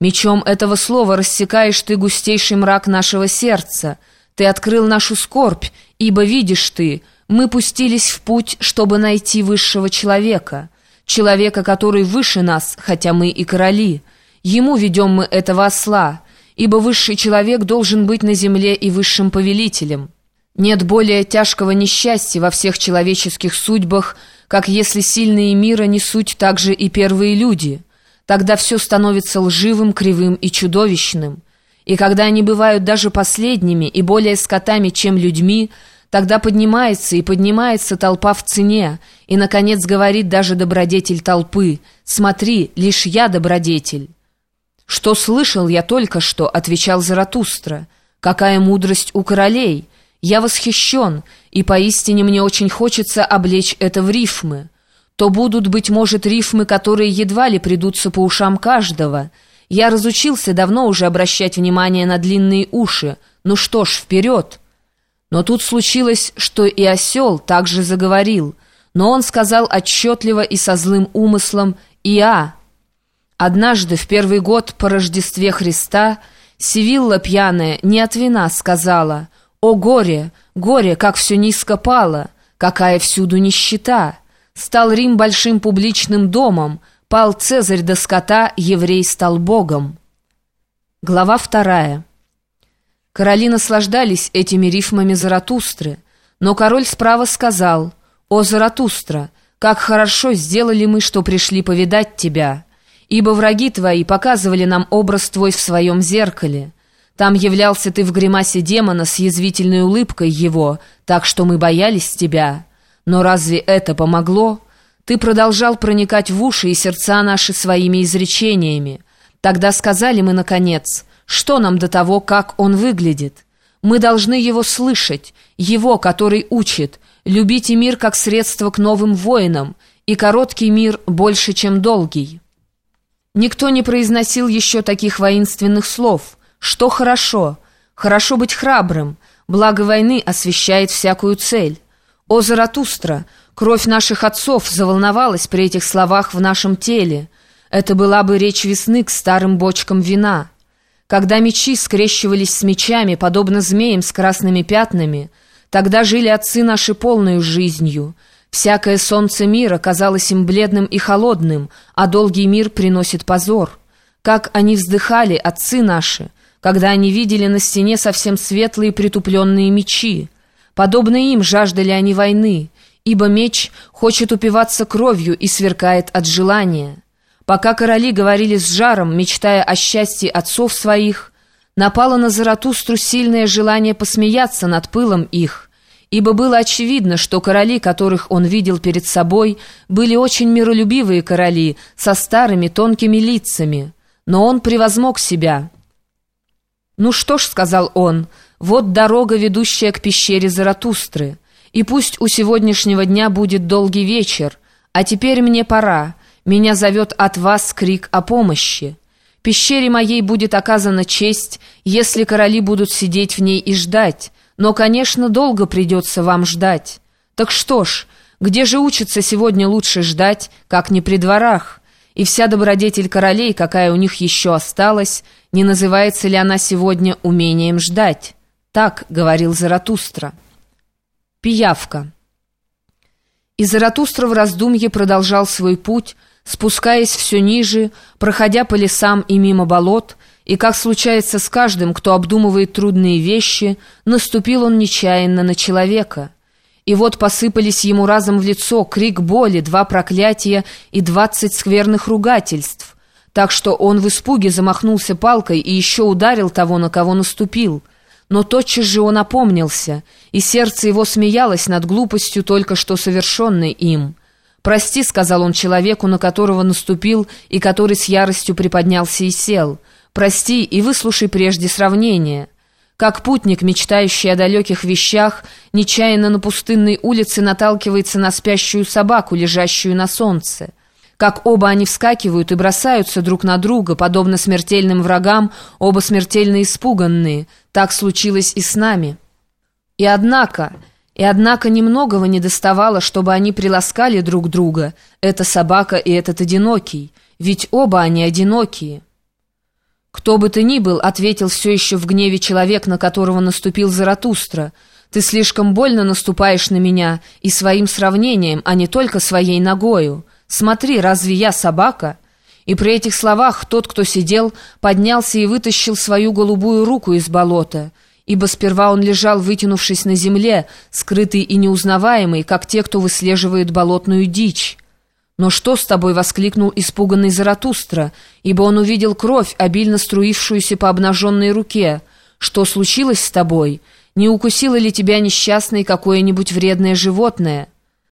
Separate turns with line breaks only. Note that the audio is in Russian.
Мечом этого слова рассекаешь ты густейший мрак нашего сердца. Ты открыл нашу скорбь, ибо видишь ты, мы пустились в путь, чтобы найти высшего человека, человека, который выше нас, хотя мы и короли. Ему ведем мы этого осла, ибо высший человек должен быть на земле и высшим повелителем. Нет более тяжкого несчастья во всех человеческих судьбах, как если сильные мира не суть также и первые люди. Тогда все становится лживым, кривым и чудовищным. И когда они бывают даже последними и более скотами, чем людьми, тогда поднимается и поднимается толпа в цене, и, наконец, говорит даже добродетель толпы, «Смотри, лишь я добродетель». «Что слышал я только что?» — отвечал Заратустра. «Какая мудрость у королей!» Я восхищен, и поистине мне очень хочется облечь это в рифмы. То будут, быть может, рифмы, которые едва ли придутся по ушам каждого. Я разучился давно уже обращать внимание на длинные уши. Ну что ж, вперед!» Но тут случилось, что и осел также заговорил, но он сказал отчетливо и со злым умыслом «Иа». Однажды, в первый год по Рождестве Христа, Сивилла пьяная не от вина сказала — о горе, горе, как все низко пало, какая всюду нищета! Стал Рим большим публичным домом, пал Цезарь до скота, еврей стал богом. Глава вторая. Короли наслаждались этими рифмами Заратустры, но король справа сказал, «О, Заратустра, как хорошо сделали мы, что пришли повидать тебя, ибо враги твои показывали нам образ твой в своем зеркале». Там являлся ты в гримасе демона с язвительной улыбкой его, так что мы боялись тебя. Но разве это помогло? Ты продолжал проникать в уши и сердца наши своими изречениями. Тогда сказали мы, наконец, что нам до того, как он выглядит? Мы должны его слышать, его, который учит, любите мир как средство к новым воинам, и короткий мир больше, чем долгий. Никто не произносил еще таких воинственных слов — что хорошо? Хорошо быть храбрым. Благо войны освещает всякую цель. О, Заратустра, кровь наших отцов заволновалась при этих словах в нашем теле. Это была бы речь весны к старым бочкам вина. Когда мечи скрещивались с мечами, подобно змеям с красными пятнами, тогда жили отцы наши полную жизнью. Всякое солнце мира казалось им бледным и холодным, а долгий мир приносит позор. Как они вздыхали, отцы наши, когда они видели на стене совсем светлые притупленные мечи. Подобно им жаждали они войны, ибо меч хочет упиваться кровью и сверкает от желания. Пока короли говорили с жаром, мечтая о счастье отцов своих, напало на Заратустру сильное желание посмеяться над пылом их, ибо было очевидно, что короли, которых он видел перед собой, были очень миролюбивые короли со старыми тонкими лицами, но он превозмог себя». «Ну что ж», — сказал он, — «вот дорога, ведущая к пещере Заратустры, и пусть у сегодняшнего дня будет долгий вечер, а теперь мне пора, меня зовет от вас крик о помощи. Пещере моей будет оказана честь, если короли будут сидеть в ней и ждать, но, конечно, долго придется вам ждать. Так что ж, где же учится сегодня лучше ждать, как не при дворах?» и вся добродетель королей, какая у них еще осталась, не называется ли она сегодня умением ждать? Так говорил Заратустра. Пиявка. И Заратустра в раздумье продолжал свой путь, спускаясь все ниже, проходя по лесам и мимо болот, и, как случается с каждым, кто обдумывает трудные вещи, наступил он нечаянно на человека — и вот посыпались ему разом в лицо крик боли, два проклятия и двадцать скверных ругательств. Так что он в испуге замахнулся палкой и еще ударил того, на кого наступил. Но тотчас же он опомнился, и сердце его смеялось над глупостью только что совершенной им. «Прости», — сказал он человеку, на которого наступил, и который с яростью приподнялся и сел. «Прости и выслушай прежде сравнение» как путник, мечтающий о далеких вещах, нечаянно на пустынной улице наталкивается на спящую собаку, лежащую на солнце. Как оба они вскакивают и бросаются друг на друга, подобно смертельным врагам, оба смертельно испуганные. Так случилось и с нами. И однако, и однако немногого не доставало, чтобы они приласкали друг друга, эта собака и этот одинокий, ведь оба они одинокие». «Кто бы ты ни был», — ответил все еще в гневе человек, на которого наступил Заратустра, — «ты слишком больно наступаешь на меня и своим сравнением, а не только своей ногою. Смотри, разве я собака?» И при этих словах тот, кто сидел, поднялся и вытащил свою голубую руку из болота, ибо сперва он лежал, вытянувшись на земле, скрытый и неузнаваемый, как те, кто выслеживает болотную дичь. «Но что с тобой?» — воскликнул испуганный Заратустра, ибо он увидел кровь, обильно струившуюся по обнаженной руке. «Что случилось с тобой? Не укусило ли тебя несчастное какое-нибудь вредное животное?»